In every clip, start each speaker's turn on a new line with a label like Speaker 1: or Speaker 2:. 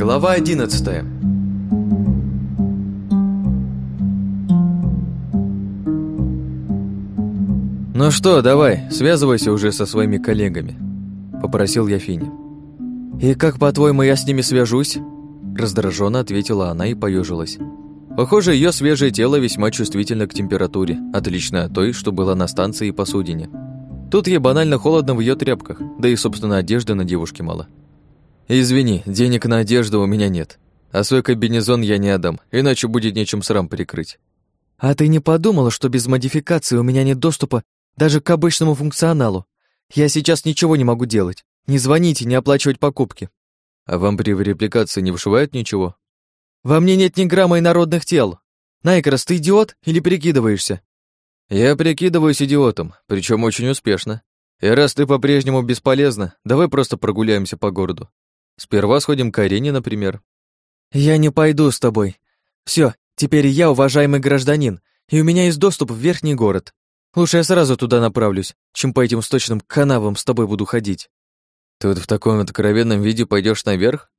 Speaker 1: Глава 11 «Ну что, давай, связывайся уже со своими коллегами», — попросил я Фини. «И как, по-твоему, я с ними свяжусь?» Раздраженно ответила она и поежилась. Похоже, ее свежее тело весьма чувствительно к температуре, отлично от той, что была на станции и посудине. Тут ей банально холодно в ее тряпках, да и, собственно, одежды на девушке мало. «Извини, денег на одежду у меня нет, а свой кабинезон я не отдам, иначе будет нечем срам прикрыть». «А ты не подумала, что без модификации у меня нет доступа даже к обычному функционалу? Я сейчас ничего не могу делать. Не звоните, не оплачивать покупки. А вам при репликации не вышивают ничего? Во мне нет ни грамма инородных тел. Найкрос, ты идиот или прикидываешься? Я прикидываюсь идиотом, причем очень успешно. И раз ты по-прежнему бесполезна, давай просто прогуляемся по городу. Сперва сходим к арене, например. Я не пойду с тобой. Все, теперь я уважаемый гражданин, и у меня есть доступ в верхний город. Лучше я сразу туда направлюсь, чем по этим сточным канавам с тобой буду ходить. Ты вот в таком откровенном виде пойдешь наверх?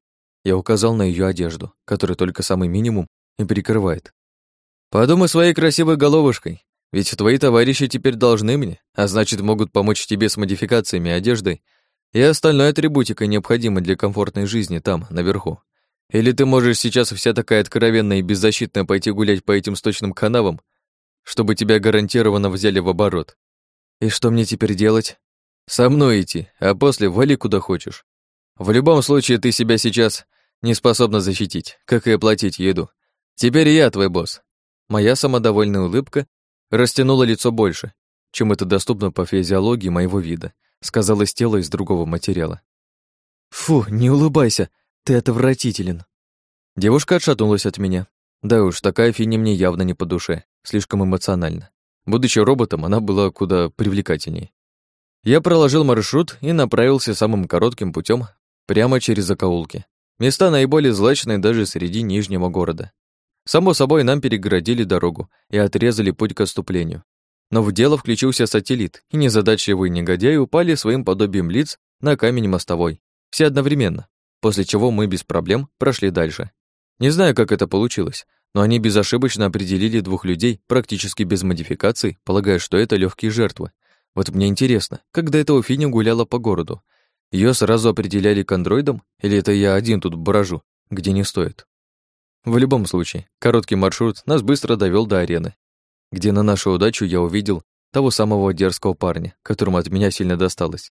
Speaker 1: Я указал на ее одежду, которая только самый минимум и перекрывает. Подумай своей красивой головушкой, ведь твои товарищи теперь должны мне, а значит, могут помочь тебе с модификациями одежды и остальной атрибутикой, необходимой для комфортной жизни там, наверху. Или ты можешь сейчас вся такая откровенная и беззащитная пойти гулять по этим сточным канавам, чтобы тебя гарантированно взяли в оборот. И что мне теперь делать? Со мной идти, а после вали куда хочешь. В любом случае ты себя сейчас не способна защитить, как и оплатить еду. Теперь я твой босс. Моя самодовольная улыбка растянула лицо больше, чем это доступно по физиологии моего вида, сказалось тело из другого материала. Фу, не улыбайся, ты отвратителен. Девушка отшатнулась от меня. Да уж, такая фини мне явно не по душе, слишком эмоционально. Будучи роботом, она была куда привлекательней. Я проложил маршрут и направился самым коротким путем прямо через закоулки. Места наиболее злачные даже среди Нижнего города. Само собой, нам перегородили дорогу и отрезали путь к отступлению. Но в дело включился сателлит, и незадачливые негодяи упали своим подобием лиц на камень мостовой. Все одновременно, после чего мы без проблем прошли дальше. Не знаю, как это получилось, но они безошибочно определили двух людей практически без модификаций, полагая, что это легкие жертвы, вот мне интересно, как до этого Финя гуляла по городу? Ее сразу определяли к андроидам, или это я один тут брожу, где не стоит? В любом случае, короткий маршрут нас быстро довел до арены, где на нашу удачу я увидел того самого дерзкого парня, которому от меня сильно досталось.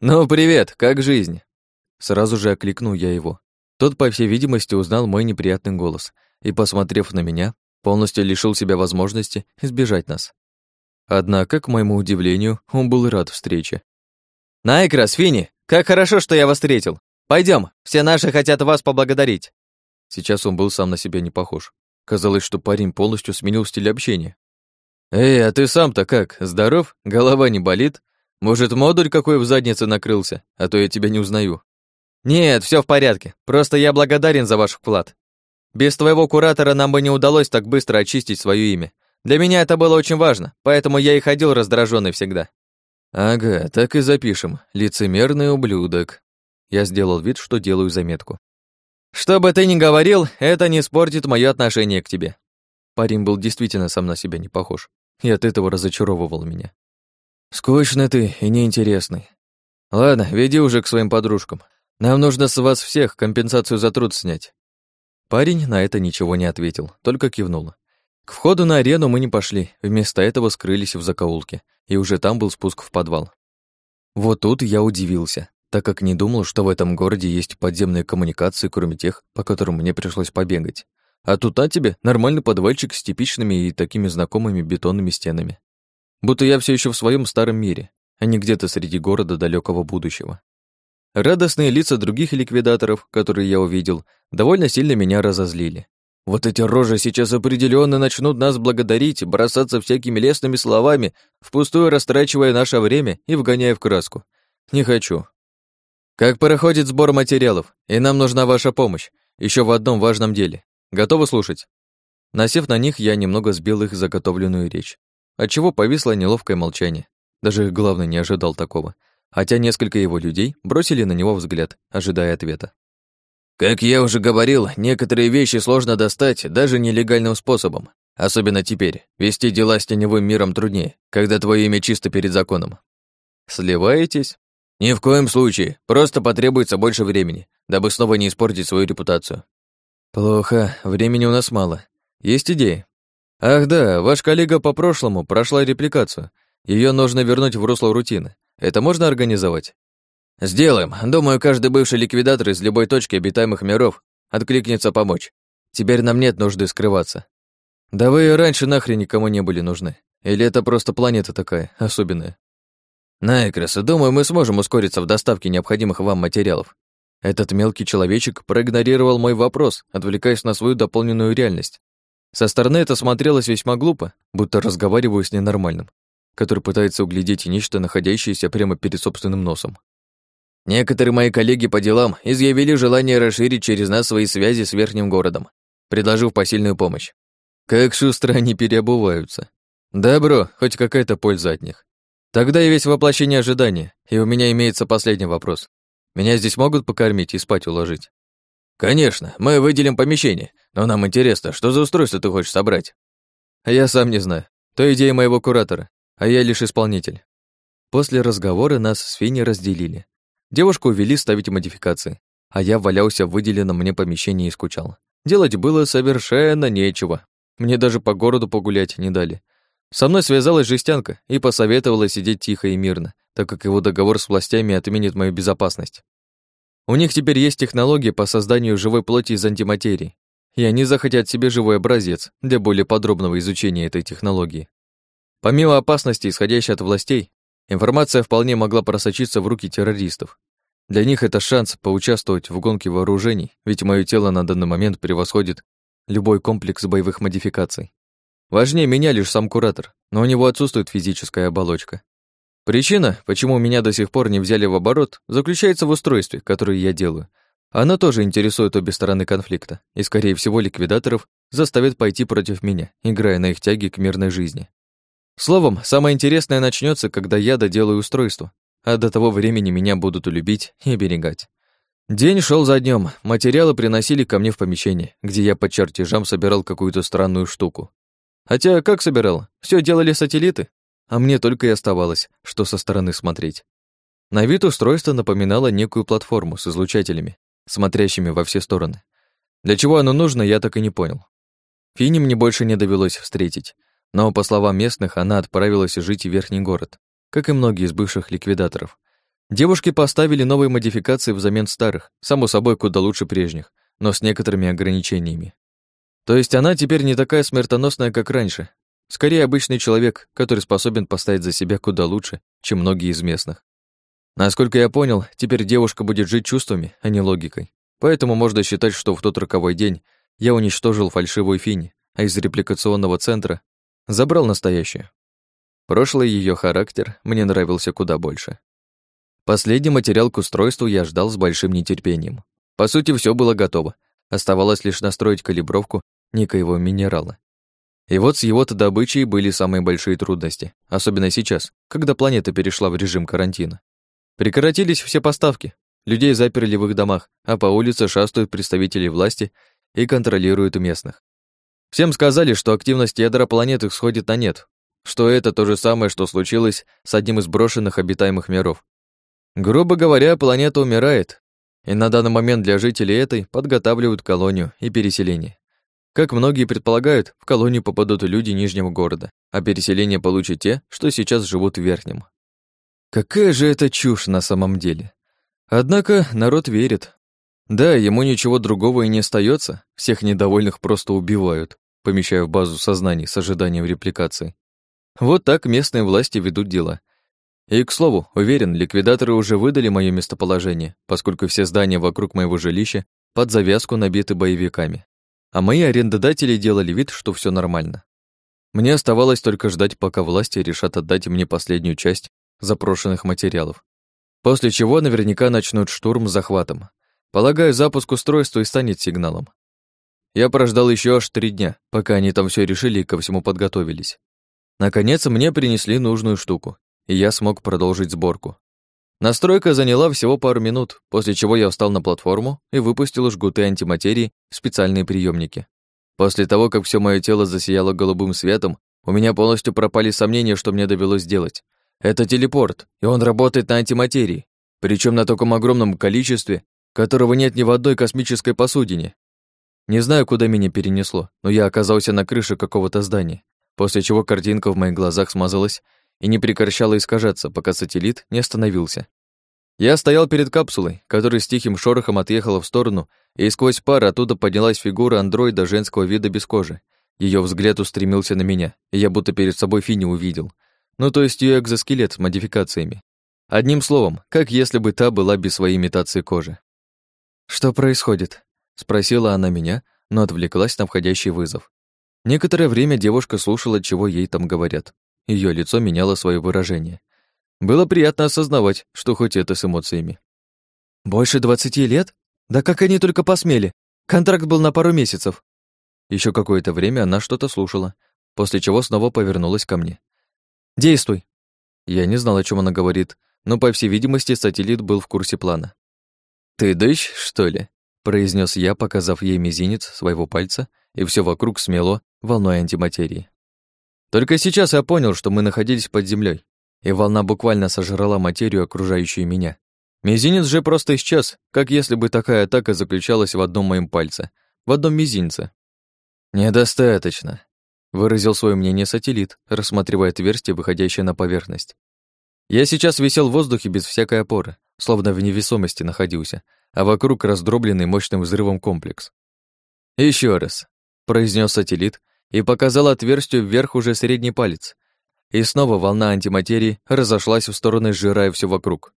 Speaker 1: «Ну, привет, как жизнь?» Сразу же окликнул я его. Тот, по всей видимости, узнал мой неприятный голос и, посмотрев на меня, полностью лишил себя возможности избежать нас. Однако, к моему удивлению, он был рад встрече. «Найкрас, Фини, как хорошо, что я вас встретил! Пойдем, все наши хотят вас поблагодарить!» Сейчас он был сам на себя не похож. Казалось, что парень полностью сменил стиль общения. «Эй, а ты сам-то как, здоров? Голова не болит? Может, модуль какой в заднице накрылся, а то я тебя не узнаю?» «Нет, все в порядке, просто я благодарен за ваш вклад. Без твоего куратора нам бы не удалось так быстро очистить свое имя. Для меня это было очень важно, поэтому я и ходил раздраженный всегда. Ага, так и запишем. Лицемерный ублюдок. Я сделал вид, что делаю заметку. Что бы ты ни говорил, это не испортит мое отношение к тебе. Парень был действительно сам на себя не похож, и от этого разочаровывал меня. Скучный ты и неинтересный. Ладно, веди уже к своим подружкам. Нам нужно с вас всех компенсацию за труд снять. Парень на это ничего не ответил, только кивнул. К входу на арену мы не пошли, вместо этого скрылись в закоулке, и уже там был спуск в подвал. Вот тут я удивился, так как не думал, что в этом городе есть подземные коммуникации, кроме тех, по которым мне пришлось побегать. А тут а тебе нормальный подвальчик с типичными и такими знакомыми бетонными стенами. Будто я все еще в своем старом мире, а не где-то среди города далекого будущего. Радостные лица других ликвидаторов, которые я увидел, довольно сильно меня разозлили. Вот эти рожи сейчас определенно начнут нас благодарить, бросаться всякими лестными словами, впустую растрачивая наше время и вгоняя в краску. Не хочу. Как проходит сбор материалов, и нам нужна ваша помощь, еще в одном важном деле. Готовы слушать? Насев на них, я немного сбил их заготовленную речь, отчего повисло неловкое молчание. Даже главный не ожидал такого, хотя несколько его людей бросили на него взгляд, ожидая ответа. Как я уже говорил, некоторые вещи сложно достать даже нелегальным способом. Особенно теперь. Вести дела с теневым миром труднее, когда твое имя чисто перед законом. Сливаетесь? Ни в коем случае. Просто потребуется больше времени, дабы снова не испортить свою репутацию. Плохо. Времени у нас мало. Есть идеи? Ах да, ваш коллега по прошлому прошла репликацию. Ее нужно вернуть в русло рутины. Это можно организовать? Сделаем. Думаю, каждый бывший ликвидатор из любой точки обитаемых миров откликнется помочь. Теперь нам нет нужды скрываться. Да вы и раньше нахрен никому не были нужны. Или это просто планета такая, особенная? Найкрос, думаю, мы сможем ускориться в доставке необходимых вам материалов. Этот мелкий человечек проигнорировал мой вопрос, отвлекаясь на свою дополненную реальность. Со стороны это смотрелось весьма глупо, будто разговариваю с ненормальным, который пытается углядеть нечто, находящееся прямо перед собственным носом. Некоторые мои коллеги по делам изъявили желание расширить через нас свои связи с верхним городом, предложив посильную помощь. Как шустро они переобуваются. Добро, хоть какая-то польза от них. Тогда и весь воплощение ожидания, и у меня имеется последний вопрос. Меня здесь могут покормить и спать уложить? Конечно, мы выделим помещение, но нам интересно, что за устройство ты хочешь собрать? Я сам не знаю. То идея моего куратора, а я лишь исполнитель. После разговора нас с Финни разделили. Девушку увели ставить модификации, а я валялся в выделенном мне помещении и скучал. Делать было совершенно нечего. Мне даже по городу погулять не дали. Со мной связалась жестянка и посоветовала сидеть тихо и мирно, так как его договор с властями отменит мою безопасность. У них теперь есть технология по созданию живой плоти из антиматерии, и они захотят себе живой образец для более подробного изучения этой технологии. Помимо опасности, исходящей от властей, Информация вполне могла просочиться в руки террористов. Для них это шанс поучаствовать в гонке вооружений, ведь мое тело на данный момент превосходит любой комплекс боевых модификаций. Важнее меня лишь сам куратор, но у него отсутствует физическая оболочка. Причина, почему меня до сих пор не взяли в оборот, заключается в устройстве, которое я делаю. Оно тоже интересует обе стороны конфликта, и, скорее всего, ликвидаторов заставит пойти против меня, играя на их тяге к мирной жизни. Словом, самое интересное начнется, когда я доделаю устройство, а до того времени меня будут любить и оберегать. День шел за днем, материалы приносили ко мне в помещение, где я по чертежам собирал какую-то странную штуку. Хотя как собирал? Все делали сателлиты, а мне только и оставалось, что со стороны смотреть. На вид устройство напоминало некую платформу с излучателями, смотрящими во все стороны. Для чего оно нужно, я так и не понял. Фини мне больше не довелось встретить, но, по словам местных, она отправилась жить в Верхний город, как и многие из бывших ликвидаторов. Девушки поставили новые модификации взамен старых, само собой, куда лучше прежних, но с некоторыми ограничениями. То есть она теперь не такая смертоносная, как раньше. Скорее, обычный человек, который способен поставить за себя куда лучше, чем многие из местных. Насколько я понял, теперь девушка будет жить чувствами, а не логикой. Поэтому можно считать, что в тот роковой день я уничтожил фальшивую Фини, а из репликационного центра Забрал настоящее. Прошлый ее характер мне нравился куда больше. Последний материал к устройству я ждал с большим нетерпением. По сути, все было готово. Оставалось лишь настроить калибровку некоего минерала. И вот с его-то добычей были самые большие трудности, особенно сейчас, когда планета перешла в режим карантина. Прекратились все поставки, людей заперли в их домах, а по улице шастают представители власти и контролируют местных. Всем сказали, что активность ядра планеты сходит на нет, что это то же самое, что случилось с одним из брошенных обитаемых миров. Грубо говоря, планета умирает, и на данный момент для жителей этой подготавливают колонию и переселение. Как многие предполагают, в колонию попадут люди Нижнего города, а переселение получат те, что сейчас живут в Верхнем. Какая же это чушь на самом деле. Однако народ верит. Да, ему ничего другого и не остается, всех недовольных просто убивают помещая в базу сознаний с ожиданием репликации. Вот так местные власти ведут дела. И, к слову, уверен, ликвидаторы уже выдали мое местоположение, поскольку все здания вокруг моего жилища под завязку набиты боевиками. А мои арендодатели делали вид, что все нормально. Мне оставалось только ждать, пока власти решат отдать мне последнюю часть запрошенных материалов. После чего наверняка начнут штурм с захватом. Полагаю, запуск устройства и станет сигналом. Я прождал еще аж три дня, пока они там все решили и ко всему подготовились. Наконец, мне принесли нужную штуку, и я смог продолжить сборку. Настройка заняла всего пару минут, после чего я встал на платформу и выпустил жгуты антиматерии в специальные приемники. После того, как все мое тело засияло голубым светом, у меня полностью пропали сомнения, что мне довелось сделать. Это телепорт, и он работает на антиматерии, причем на таком огромном количестве, которого нет ни в одной космической посудине. Не знаю, куда меня перенесло, но я оказался на крыше какого-то здания, после чего картинка в моих глазах смазалась и не прекращала искажаться, пока сателлит не остановился. Я стоял перед капсулой, которая с тихим шорохом отъехала в сторону, и сквозь пар оттуда поднялась фигура андроида женского вида без кожи. Ее взгляд устремился на меня, и я будто перед собой Фини увидел. Ну, то есть ее экзоскелет с модификациями. Одним словом, как если бы та была без своей имитации кожи. «Что происходит?» — спросила она меня, но отвлеклась на входящий вызов. Некоторое время девушка слушала, чего ей там говорят. Ее лицо меняло свое выражение. Было приятно осознавать, что хоть это с эмоциями. «Больше двадцати лет? Да как они только посмели! Контракт был на пару месяцев!» Еще какое-то время она что-то слушала, после чего снова повернулась ко мне. «Действуй!» Я не знал, о чем она говорит, но, по всей видимости, сателлит был в курсе плана. «Ты дышь, что ли?» произнес я, показав ей мизинец своего пальца, и все вокруг смело волной антиматерии. Только сейчас я понял, что мы находились под землей, и волна буквально сожрала материю, окружающую меня. Мизинец же просто исчез, как если бы такая атака заключалась в одном моем пальце, в одном мизинце. «Недостаточно», — выразил свое мнение сателлит, рассматривая отверстие, выходящее на поверхность. Я сейчас висел в воздухе без всякой опоры, словно в невесомости находился, а вокруг раздробленный мощным взрывом комплекс. Еще раз», — произнес сателлит и показал отверстию вверх уже средний палец, и снова волна антиматерии разошлась в стороны, сжирая все вокруг.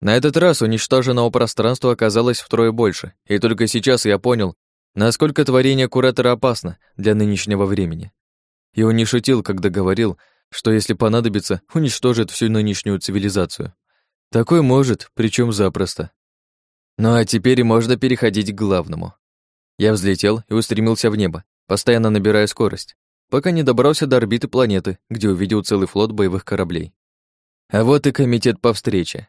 Speaker 1: На этот раз уничтоженного пространства оказалось втрое больше, и только сейчас я понял, насколько творение Куратора опасно для нынешнего времени. И он не шутил, когда говорил, что если понадобится, уничтожит всю нынешнюю цивилизацию. Такой может, причем запросто. Ну а теперь можно переходить к главному. Я взлетел и устремился в небо, постоянно набирая скорость пока не добрался до орбиты планеты, где увидел целый флот боевых кораблей. А вот и комитет по встрече.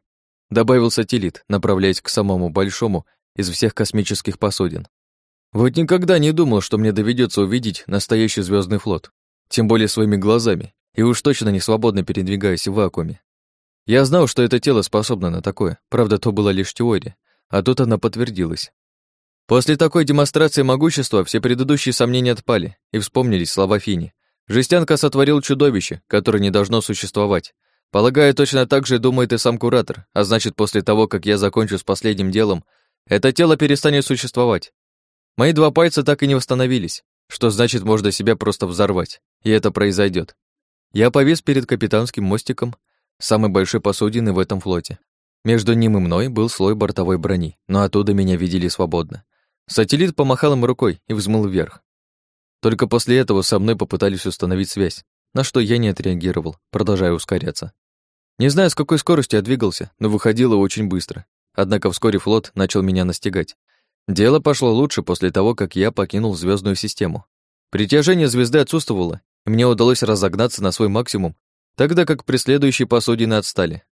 Speaker 1: Добавил сателлит, направляясь к самому большому из всех космических посудин. Вот никогда не думал, что мне доведется увидеть настоящий звездный флот, тем более своими глазами, и уж точно не свободно передвигаясь в вакууме. Я знал, что это тело способно на такое, правда, то была лишь теория, а тут она подтвердилась. После такой демонстрации могущества все предыдущие сомнения отпали, и вспомнились слова Фини. Жестянка сотворил чудовище, которое не должно существовать. Полагаю, точно так же думает и сам куратор, а значит, после того, как я закончу с последним делом, это тело перестанет существовать. Мои два пальца так и не восстановились, что значит, можно себя просто взорвать, и это произойдет. Я повис перед капитанским мостиком, самой большой посудины в этом флоте. Между ним и мной был слой бортовой брони, но оттуда меня видели свободно. Сателлит помахал им рукой и взмыл вверх. Только после этого со мной попытались установить связь, на что я не отреагировал, продолжая ускоряться. Не знаю, с какой скоростью я двигался, но выходило очень быстро. Однако вскоре флот начал меня настигать. Дело пошло лучше после того, как я покинул звездную систему. Притяжение звезды отсутствовало, и мне удалось разогнаться на свой максимум, тогда как преследующие посудины отстали.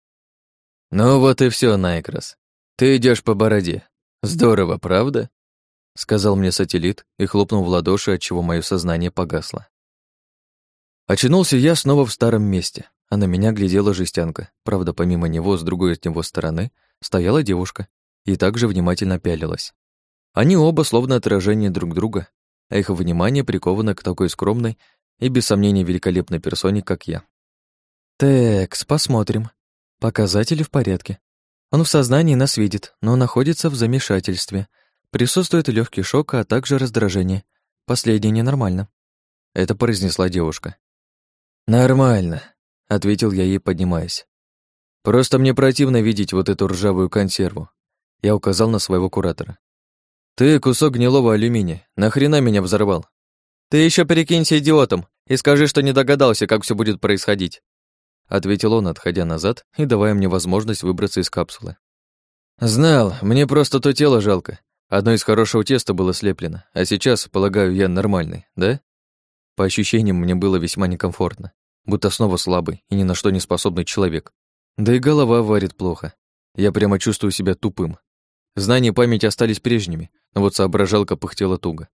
Speaker 1: «Ну вот и все, Найкрас. Ты идешь по бороде. Здорово, правда?» Сказал мне сателлит и хлопнул в ладоши, отчего мое сознание погасло. Очнулся я снова в старом месте, а на меня глядела жестянка. Правда, помимо него, с другой от него стороны, стояла девушка и также внимательно пялилась. Они оба словно отражение друг друга, а их внимание приковано к такой скромной и, без сомнения, великолепной персоне, как я. «Текс, посмотрим. Показатели в порядке. Он в сознании нас видит, но находится в замешательстве. Присутствует легкий шок, а также раздражение. Последнее ненормально. Это произнесла девушка. «Нормально», — ответил я ей, поднимаясь. «Просто мне противно видеть вот эту ржавую консерву». Я указал на своего куратора. «Ты кусок гнилого алюминия. Нахрена меня взорвал?» «Ты еще перекинься идиотом и скажи, что не догадался, как все будет происходить», ответил он, отходя назад и давая мне возможность выбраться из капсулы. «Знал, мне просто то тело жалко. Одно из хорошего теста было слеплено, а сейчас, полагаю, я нормальный, да? По ощущениям, мне было весьма некомфортно, будто снова слабый и ни на что не способный человек. Да и голова варит плохо. Я прямо чувствую себя тупым. Знания и память остались прежними, но вот соображалка пыхтела туго.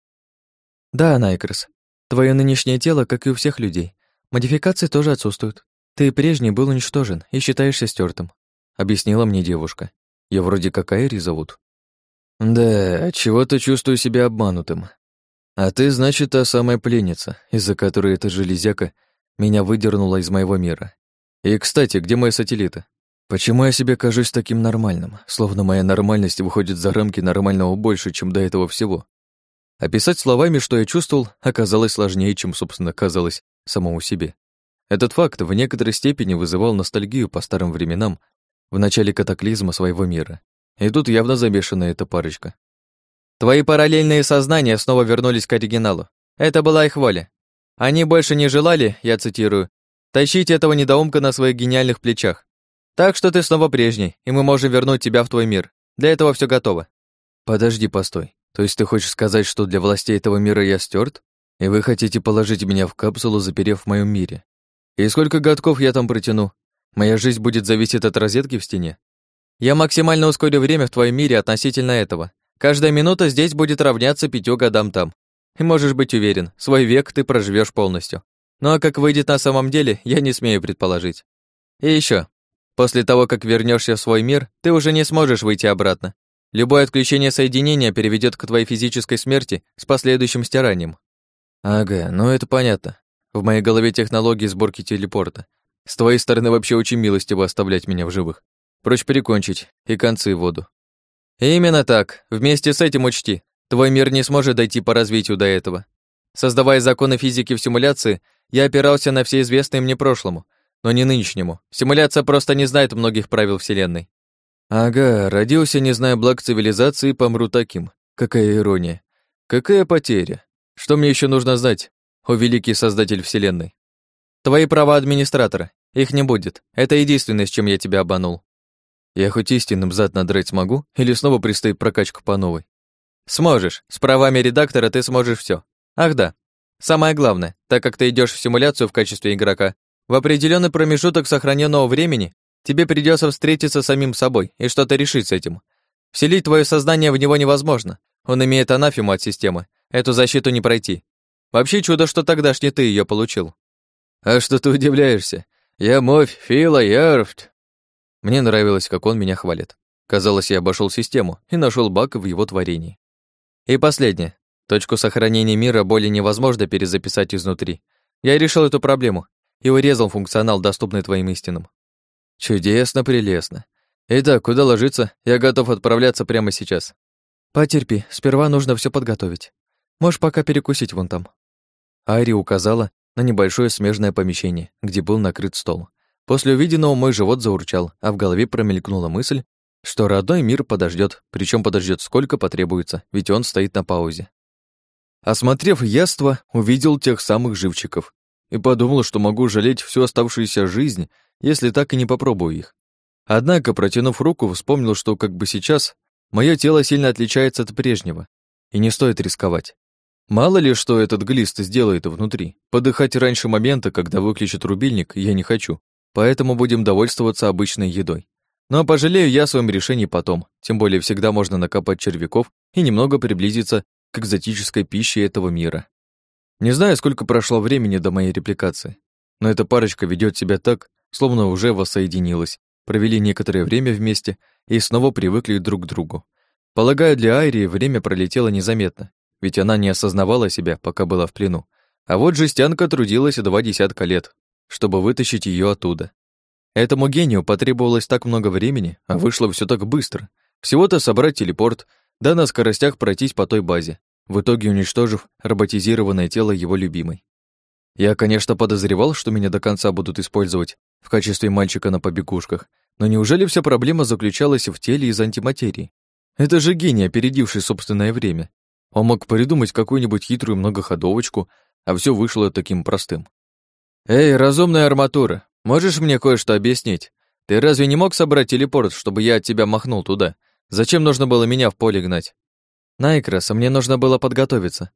Speaker 2: Да, Найкрос, твое нынешнее тело, как и у всех людей, модификации тоже отсутствуют. Ты прежний был уничтожен и считаешься стертым, объяснила мне девушка. Я вроде как Айри зовут.
Speaker 1: Да, чего-то чувствую себя обманутым. А ты, значит, та самая пленница, из-за которой эта железяка меня выдернула из моего мира. И, кстати, где мои сателлиты? Почему я себе кажусь таким нормальным, словно моя нормальность выходит за рамки нормального больше, чем до этого всего? Описать словами, что я чувствовал, оказалось сложнее, чем, собственно, казалось самому себе. Этот факт в некоторой степени вызывал ностальгию по старым временам в начале катаклизма своего мира. И тут явно замешана эта парочка.
Speaker 2: Твои параллельные сознания снова вернулись к оригиналу. Это была их воля. Они больше не желали, я цитирую, тащить этого недоумка на своих гениальных плечах. Так что ты снова прежний, и мы можем вернуть тебя в твой мир. Для этого все готово.
Speaker 1: Подожди, постой. То есть ты хочешь сказать, что для властей этого мира я стёрт? И вы хотите положить меня в капсулу, заперев в моем мире? И сколько годков я там протяну? Моя жизнь будет зависеть от розетки в стене?
Speaker 2: Я максимально ускорю время в твоем мире относительно этого. Каждая минута здесь будет равняться пятью годам там. И можешь быть уверен, свой век ты проживешь полностью. Ну а как выйдет на самом деле, я не смею предположить. И еще, После того, как вернешься в свой мир, ты уже не сможешь выйти обратно. Любое отключение соединения переведет к твоей физической смерти с последующим стиранием.
Speaker 1: Ага, ну это понятно. В моей голове технологии сборки телепорта. С твоей стороны вообще очень милостиво оставлять меня в живых. Прочь перекончить и концы в воду.
Speaker 2: Именно так. Вместе с этим учти. Твой мир не сможет дойти по развитию до этого. Создавая законы физики в симуляции, я опирался на все известные мне прошлому, но не нынешнему. Симуляция просто не знает многих правил Вселенной.
Speaker 1: Ага, родился, не зная благ цивилизации, помру таким. Какая ирония. Какая потеря. Что мне еще нужно знать, о великий создатель Вселенной?
Speaker 2: Твои права администратора. Их не будет. Это единственное, с чем я тебя обманул.
Speaker 1: Я хоть истинным зад надрать смогу, или снова предстоит прокачка по новой?
Speaker 2: Сможешь. С правами редактора ты сможешь все. Ах да. Самое главное, так как ты идешь в симуляцию в качестве игрока, в определенный промежуток сохраненного времени тебе придется встретиться с самим собой и что-то решить с этим. Вселить твое сознание в него невозможно. Он имеет анафему от системы. Эту защиту не пройти. Вообще чудо, что тогдашний ты ее получил.
Speaker 1: А что ты удивляешься? Я Мовь, Фила, Ярфт. Мне нравилось, как он меня хвалит. Казалось, я обошел систему и нашел баг в его творении.
Speaker 2: И последнее. Точку сохранения мира более невозможно перезаписать изнутри. Я решил эту проблему и урезал функционал, доступный твоим истинам.
Speaker 1: Чудесно, прелестно. Итак, куда ложиться? Я готов отправляться прямо сейчас.
Speaker 2: Потерпи, сперва нужно все подготовить. Можешь пока перекусить вон там.
Speaker 1: Айри указала на небольшое смежное помещение, где был накрыт стол. После увиденного мой живот заурчал, а в голове промелькнула мысль, что родной мир подождет, причем подождет сколько потребуется, ведь он стоит на паузе. Осмотрев яство, увидел тех самых живчиков, и подумал, что могу жалеть всю оставшуюся жизнь, если так и не попробую их. Однако, протянув руку, вспомнил, что как бы сейчас мое тело сильно отличается от прежнего, и не стоит рисковать. Мало ли, что этот глист сделает внутри. Подыхать раньше момента, когда выключат рубильник, я не хочу, поэтому будем довольствоваться обычной едой. Но пожалею я о своем решении потом, тем более всегда можно накопать червяков и немного приблизиться к экзотической пище этого мира. Не знаю, сколько прошло времени до моей репликации, но эта парочка ведет себя так, словно уже воссоединилась, провели некоторое время вместе и снова привыкли друг к другу. Полагаю, для Айрии время пролетело незаметно, ведь она не осознавала себя, пока была в плену. А вот жестянка трудилась два десятка лет, чтобы вытащить ее оттуда. Этому гению потребовалось так много времени, а вышло все так быстро. Всего-то собрать телепорт, да на скоростях пройтись по той базе, в итоге уничтожив роботизированное тело его любимой. Я, конечно, подозревал, что меня до конца будут использовать в качестве мальчика на побегушках, но неужели вся проблема заключалась в теле из антиматерии? Это же гений, опередивший собственное время. Он мог придумать какую-нибудь хитрую многоходовочку, а все вышло таким простым. «Эй, разумная арматура, можешь мне кое-что объяснить? Ты разве не мог собрать телепорт, чтобы я от тебя махнул туда? Зачем нужно было меня в поле гнать?»
Speaker 2: Найкроса мне нужно было подготовиться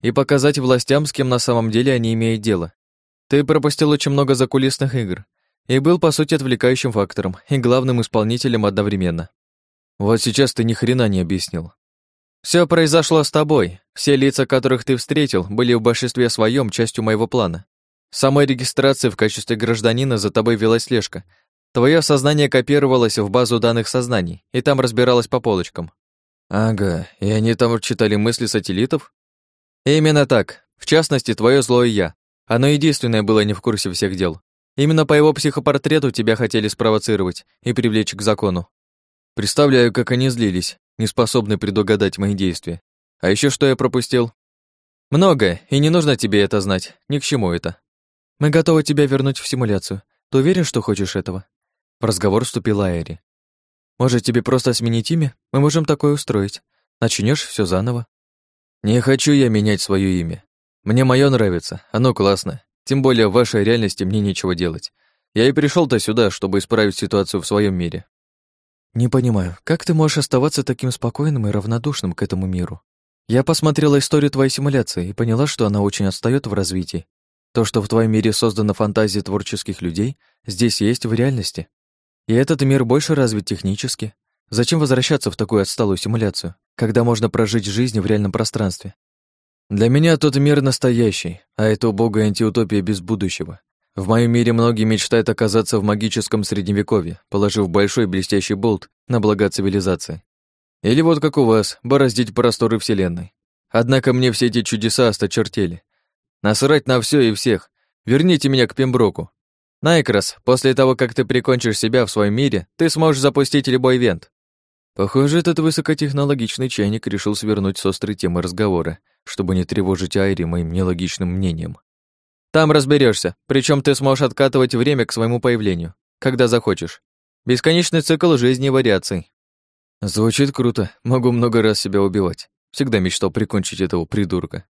Speaker 2: и показать властям, с кем на самом деле они имеют дело. Ты пропустил очень много закулисных игр, и был, по сути, отвлекающим фактором и главным исполнителем одновременно. Вот сейчас ты ни хрена не объяснил. Все произошло с тобой. Все лица, которых ты встретил, были в большинстве своем частью моего плана. Самой регистрации в качестве гражданина за тобой велась слежка. Твое сознание копировалось в базу данных сознаний, и там разбиралось по полочкам.
Speaker 1: Ага, и они там читали мысли сателлитов?
Speaker 2: Именно так. В частности, твое злое «я». Оно единственное было не в курсе всех дел. Именно по его психопортрету тебя хотели спровоцировать и привлечь к закону.
Speaker 1: Представляю, как они злились, не способны предугадать мои действия. А еще что я пропустил?
Speaker 2: Многое, и не нужно тебе это знать. Ни к чему это. Мы готовы тебя вернуть в симуляцию. Ты уверен, что хочешь этого? В разговор вступила Эри. Может, тебе просто сменить имя? Мы можем такое устроить. Начнешь все заново.
Speaker 1: Не хочу я менять свое имя. Мне мое нравится, оно классное. Тем более в вашей реальности мне нечего делать. Я и пришел то сюда, чтобы исправить ситуацию в своем мире.
Speaker 2: Не понимаю, как ты можешь оставаться таким спокойным и равнодушным к этому миру? Я посмотрела историю твоей симуляции и поняла, что она очень отстает в развитии. То, что в твоем мире создана фантазия творческих людей, здесь есть в реальности. И этот мир больше развит технически. Зачем возвращаться в такую отсталую симуляцию, когда можно прожить жизнь в реальном пространстве?
Speaker 1: Для меня тот мир настоящий, а это убогая антиутопия без будущего. В моем мире многие мечтают оказаться в магическом средневековье, положив большой блестящий болт на блага цивилизации. Или вот как у вас, бороздить просторы Вселенной. Однако мне все эти чудеса осточертели. Насрать на все и всех. Верните меня к Пемброку. Найкрас, после того, как ты прикончишь себя в своем мире, ты сможешь запустить любой ивент. Похоже, этот высокотехнологичный чайник решил свернуть с острой темы разговора, чтобы не тревожить Айри моим нелогичным мнением. Там разберешься, причем ты сможешь откатывать время к своему появлению, когда захочешь. Бесконечный цикл жизни и вариаций. Звучит круто, могу много раз себя убивать. Всегда мечтал прикончить этого придурка.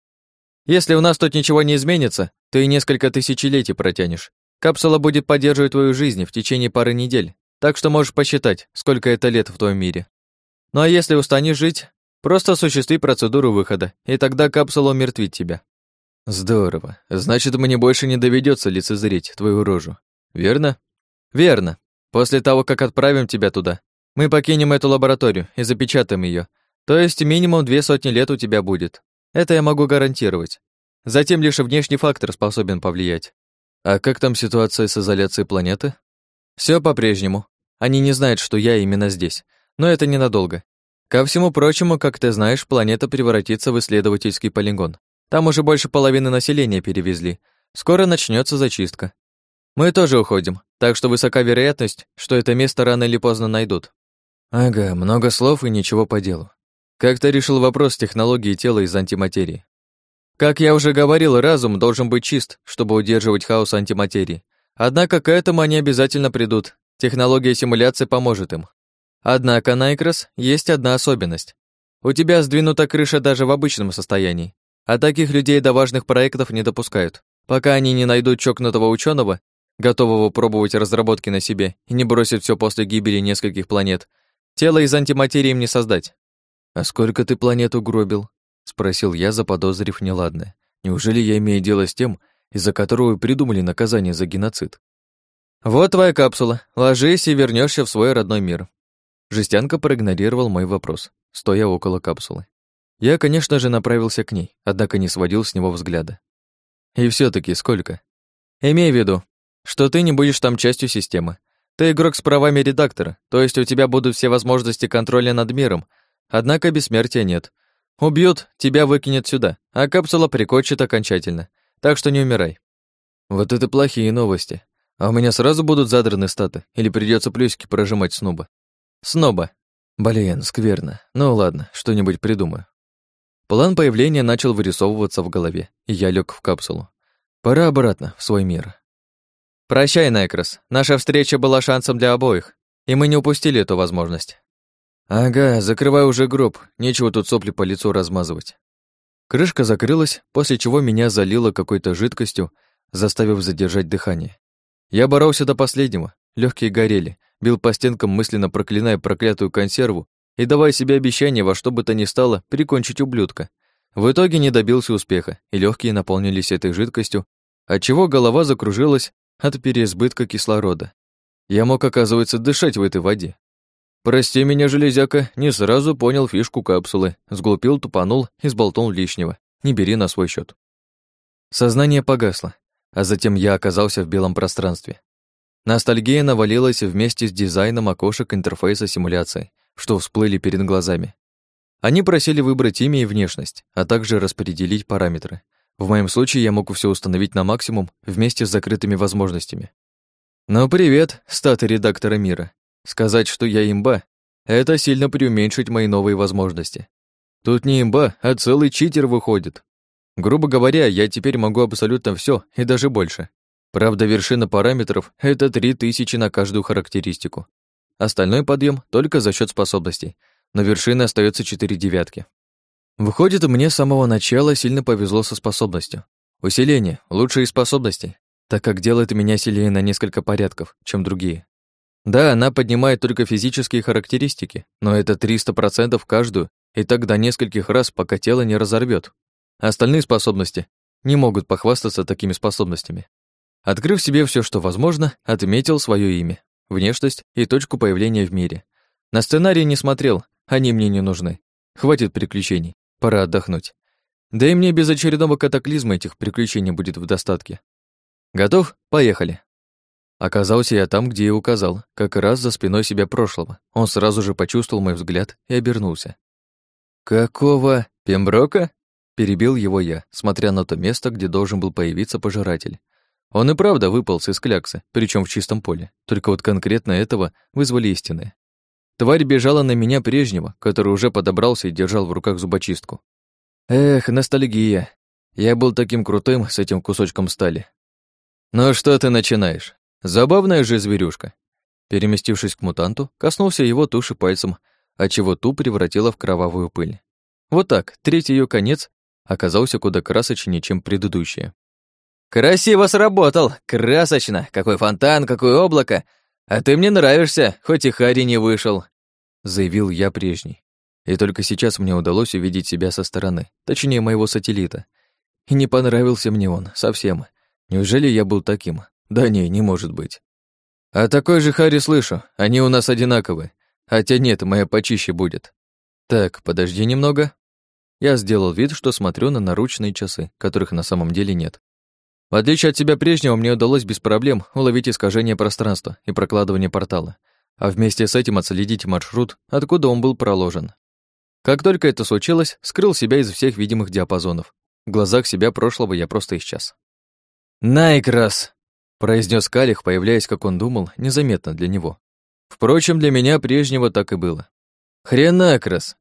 Speaker 1: Если у нас тут ничего не изменится, ты несколько тысячелетий протянешь. Капсула будет поддерживать твою жизнь в течение пары недель, так что можешь посчитать, сколько это лет в твоем мире. Ну а если устанешь жить, просто осуществи процедуру выхода, и тогда капсула умертвит тебя. Здорово. Значит, мне больше не доведется лицезреть твою рожу. Верно? Верно. После того, как отправим тебя туда, мы покинем эту лабораторию и запечатаем ее. То есть минимум две сотни лет у тебя будет. Это я могу гарантировать. Затем лишь внешний фактор способен повлиять. А как там ситуация с изоляцией планеты? Все по-прежнему. Они не знают, что я именно здесь. Но это ненадолго. Ко всему прочему, как ты знаешь, планета превратится в исследовательский полигон. Там уже больше половины населения перевезли. Скоро начнется зачистка. Мы тоже уходим, так что высока вероятность, что это место рано или поздно найдут. Ага, много слов и ничего по делу. Как ты решил вопрос технологии тела из антиматерии? Как я уже говорил, разум должен быть чист, чтобы удерживать хаос антиматерии. Однако к этому они обязательно придут. Технология симуляции поможет им. Однако, Найкрос, есть одна особенность. У тебя сдвинута крыша даже в обычном состоянии. А таких людей до важных проектов не допускают, пока они не найдут чокнутого ученого, готового пробовать разработки на себе и не бросят все после гибели нескольких планет. Тело из антиматерии им не создать. «А сколько ты планет угробил?» — спросил я, заподозрив неладное. «Неужели я имею дело с тем, из-за которого придумали наказание за геноцид?» «Вот твоя капсула. Ложись и вернешься в свой родной мир». Жестянка проигнорировал мой вопрос, стоя около капсулы. Я, конечно же, направился к ней, однако не сводил с него взгляда. И все таки сколько? Имей в виду, что ты не будешь там частью системы. Ты игрок с правами редактора, то есть у тебя будут все возможности контроля над миром, однако бессмертия нет. Убьют, тебя выкинет сюда, а капсула прикончит окончательно. Так что не умирай. Вот это плохие новости. А у меня сразу будут задраны статы, или придется плюсики прожимать сноба. Сноба. Блин, скверно. Ну ладно, что-нибудь придумаю. План появления начал вырисовываться в голове, и я лег в капсулу. Пора обратно, в свой мир. Прощай, Некрос. Наша встреча была шансом для обоих, и мы не упустили эту возможность. Ага, закрывай уже гроб, нечего тут сопли по лицу размазывать. Крышка закрылась, после чего меня залило какой-то жидкостью, заставив задержать дыхание. Я боролся до последнего, легкие горели, бил по стенкам, мысленно проклиная проклятую консерву и давая себе обещание во что бы то ни стало прикончить ублюдка. В итоге не добился успеха, и легкие наполнились этой жидкостью, отчего голова закружилась, от переизбытка кислорода. Я мог, оказывается, дышать в этой воде. Прости меня, железяка, не сразу понял фишку капсулы, сглупил, тупанул и сболтнул лишнего. Не бери на свой счет. Сознание погасло, а затем я оказался в белом пространстве. Ностальгия навалилась вместе с дизайном окошек интерфейса симуляции, что всплыли перед глазами. Они просили выбрать имя и внешность, а также распределить параметры. В моем случае я мог все установить на максимум вместе с закрытыми возможностями. Ну, привет, статы редактора мира. Сказать, что я имба, это сильно преуменьшить мои новые возможности. Тут не имба, а целый читер выходит. Грубо говоря, я теперь могу абсолютно все и даже больше. Правда, вершина параметров — это 3000 на каждую характеристику. Остальной подъем только за счет способностей, но вершина остается 4 девятки. Выходит, мне с самого начала сильно повезло со способностью. Усиление — лучшие способности, так как делает меня сильнее на несколько порядков, чем другие. Да, она поднимает только физические характеристики, но это 300% каждую, и так до нескольких раз, пока тело не разорвет. Остальные способности не могут похвастаться такими способностями. Открыв себе все, что возможно, отметил свое имя, внешность и точку появления в мире. На сценарий не смотрел, они мне не нужны. Хватит приключений. Пора отдохнуть. Да и мне без очередного катаклизма этих приключений будет в достатке. Готов? Поехали. Оказался я там, где и указал, как раз за спиной себя прошлого. Он сразу же почувствовал мой взгляд и обернулся. «Какого? Пемброка?» Перебил его я, смотря на то место, где должен был появиться пожиратель. Он и правда выполз из кляксы, причем в чистом поле. Только вот конкретно этого вызвали истины. Тварь бежала на меня прежнего, который уже подобрался и держал в руках зубочистку. Эх, ностальгия. Я был таким крутым с этим кусочком стали. Ну что ты начинаешь? Забавная же зверюшка. Переместившись к мутанту, коснулся его туши пальцем, отчего ту превратила в кровавую пыль. Вот так, третий ее конец оказался куда красочнее, чем предыдущее. «Красиво сработал! Красочно! Какой фонтан, какое облако! «А ты мне нравишься, хоть и Хари не вышел», — заявил я прежний. И только сейчас мне удалось увидеть себя со стороны, точнее, моего сателлита. И не понравился мне он совсем. Неужели я был таким? Да не, не может быть. А такой же Хари слышу, они у нас одинаковые. Хотя нет, моя почище будет. Так, подожди немного. Я сделал вид, что смотрю на наручные часы, которых на самом деле нет. В отличие от тебя прежнего, мне удалось без проблем уловить искажение пространства и прокладывание портала, а вместе с этим отследить маршрут, откуда он был проложен. Как только это случилось, скрыл себя из всех видимых диапазонов. В глазах себя прошлого я просто исчез. «Найкрас!» — произнес Калих, появляясь, как он думал, незаметно для него. Впрочем, для меня прежнего так и было. «Хренакрас!»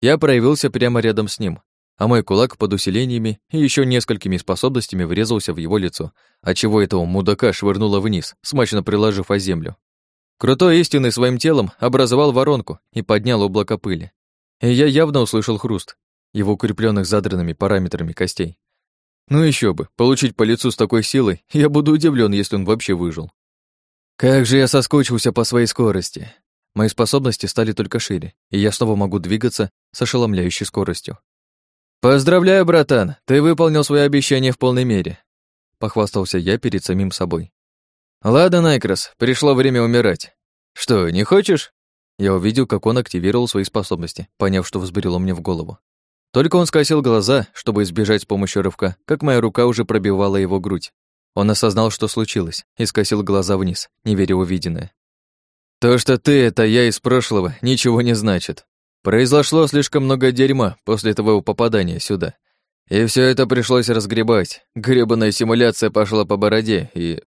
Speaker 1: Я проявился прямо рядом с ним, а мой кулак под усилениями и еще несколькими способностями врезался в его лицо, отчего этого мудака швырнуло вниз, смачно приложив о землю. Крутой истинный своим телом образовал воронку и поднял облако пыли. И я явно услышал хруст его укрепленных задранными параметрами костей. Ну еще бы, получить по лицу с такой силой, я буду удивлен, если он вообще выжил. Как же я соскучился по своей скорости. Мои способности стали только шире, и я снова могу двигаться с ошеломляющей скоростью. «Поздравляю, братан, ты выполнил свое обещание в полной мере», — похвастался я перед самим собой. «Ладно, Найкрас, пришло время умирать. Что, не хочешь?» Я увидел, как он активировал свои способности, поняв, что взбрело мне в голову. Только он скосил глаза, чтобы избежать с помощью рывка, как моя рука уже пробивала его грудь. Он осознал, что случилось, и скосил глаза вниз, не веря увиденное. «То, что ты — это я из прошлого, ничего не значит. Произошло слишком много дерьма после твоего попадания сюда. И все это пришлось разгребать. Гребаная симуляция пошла по бороде, и...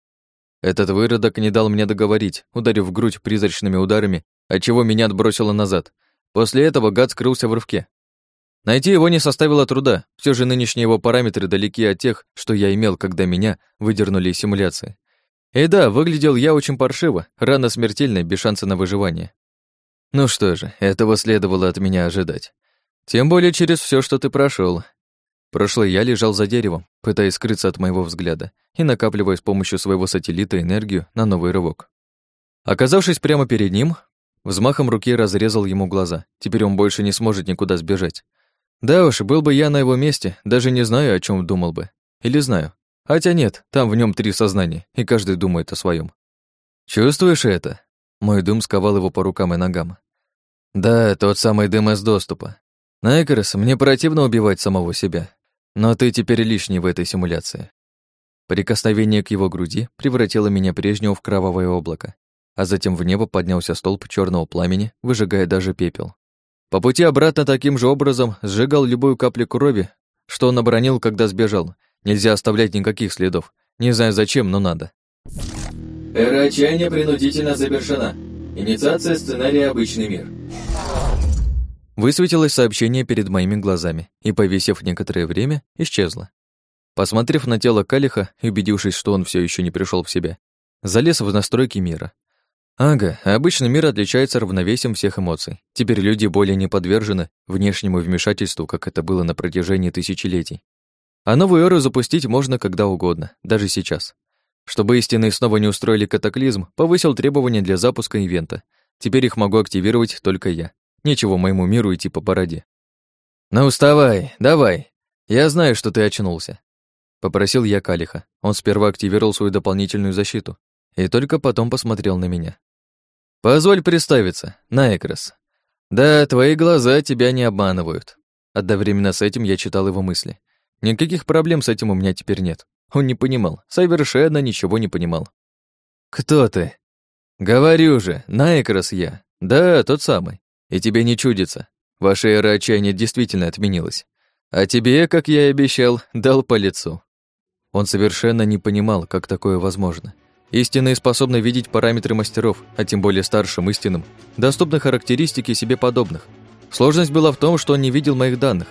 Speaker 1: Этот выродок не дал мне договорить, ударив грудь призрачными ударами, отчего меня отбросило назад. После этого гад скрылся в рывке. Найти его не составило труда, все же нынешние его параметры далеки от тех, что я имел, когда меня выдернули из симуляции. И да, выглядел я очень паршиво, рано смертельно, без шанса на выживание. Ну что же, этого следовало от меня ожидать. Тем более через все, что ты прошел. Прошлый я лежал за деревом, пытаясь скрыться от моего взгляда и накапливая с помощью своего сателлита энергию на новый рывок. Оказавшись прямо перед ним, взмахом руки разрезал ему глаза. Теперь он больше не сможет никуда сбежать. Да уж, был бы я на его месте, даже не знаю, о чем думал бы. Или знаю. Хотя нет, там в нем три сознания, и каждый думает о своем. Чувствуешь это? Мой дым сковал его по рукам и ногам. Да, тот самый дым из доступа. Найкерс, мне противно убивать самого себя, но ты теперь лишний в этой симуляции. Прикосновение к его груди превратило меня прежнего в кровавое облако, а затем в небо поднялся столб черного пламени, выжигая даже пепел. По пути обратно таким же образом сжигал любую каплю крови, что он оборонил, когда сбежал. Нельзя оставлять никаких следов. Не знаю зачем, но надо.
Speaker 2: Эра отчаяния принудительно завершена. Инициация сценария «Обычный мир».
Speaker 1: Высветилось сообщение перед моими глазами и, повисев некоторое время, исчезло. Посмотрев на тело Калиха и убедившись, что он все еще не пришел в себя, залез в настройки мира. Ага, обычный мир отличается равновесием всех эмоций. Теперь люди более не подвержены внешнему вмешательству, как это было на протяжении тысячелетий. А новую эру запустить можно когда угодно, даже сейчас. Чтобы истинные снова не устроили катаклизм, повысил требования для запуска ивента. Теперь их могу активировать только я. Нечего моему миру идти по бороде. «Ну вставай, давай. Я знаю, что ты очнулся», — попросил я Калиха. Он сперва активировал свою дополнительную защиту и только потом посмотрел на меня. «Позволь представиться, Найкрос. Да, твои глаза тебя не обманывают». Одновременно с этим я читал его мысли. Никаких проблем с этим у меня теперь нет. Он не понимал, совершенно ничего не понимал. «Кто ты?» «Говорю же, Найкрос я. Да, тот самый. И тебе не чудится. Ваша эра отчаяния действительно отменилась. А тебе, как я и обещал, дал по лицу». Он совершенно не понимал, как такое возможно. Истинные способны видеть параметры мастеров, а тем более старшим истинным, доступны характеристики себе подобных. Сложность была в том, что он не видел моих данных,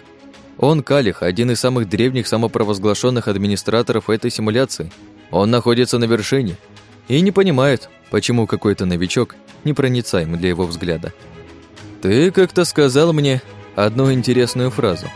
Speaker 1: он, Калих, один из самых древних самопровозглашенных администраторов этой симуляции. Он находится на вершине и не понимает, почему какой-то новичок непроницаем для его взгляда. «Ты как-то сказал мне одну интересную фразу»,